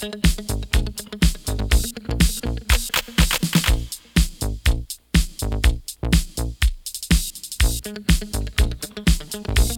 Thank you.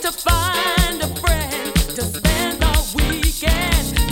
going to find a friend to spend our weekend.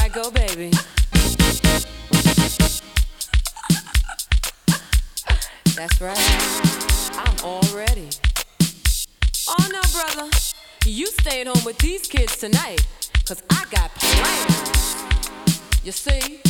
I go, baby. That's right. I'm all ready. Oh no, brother. You staying home with these kids tonight. Cause I got plans. You see?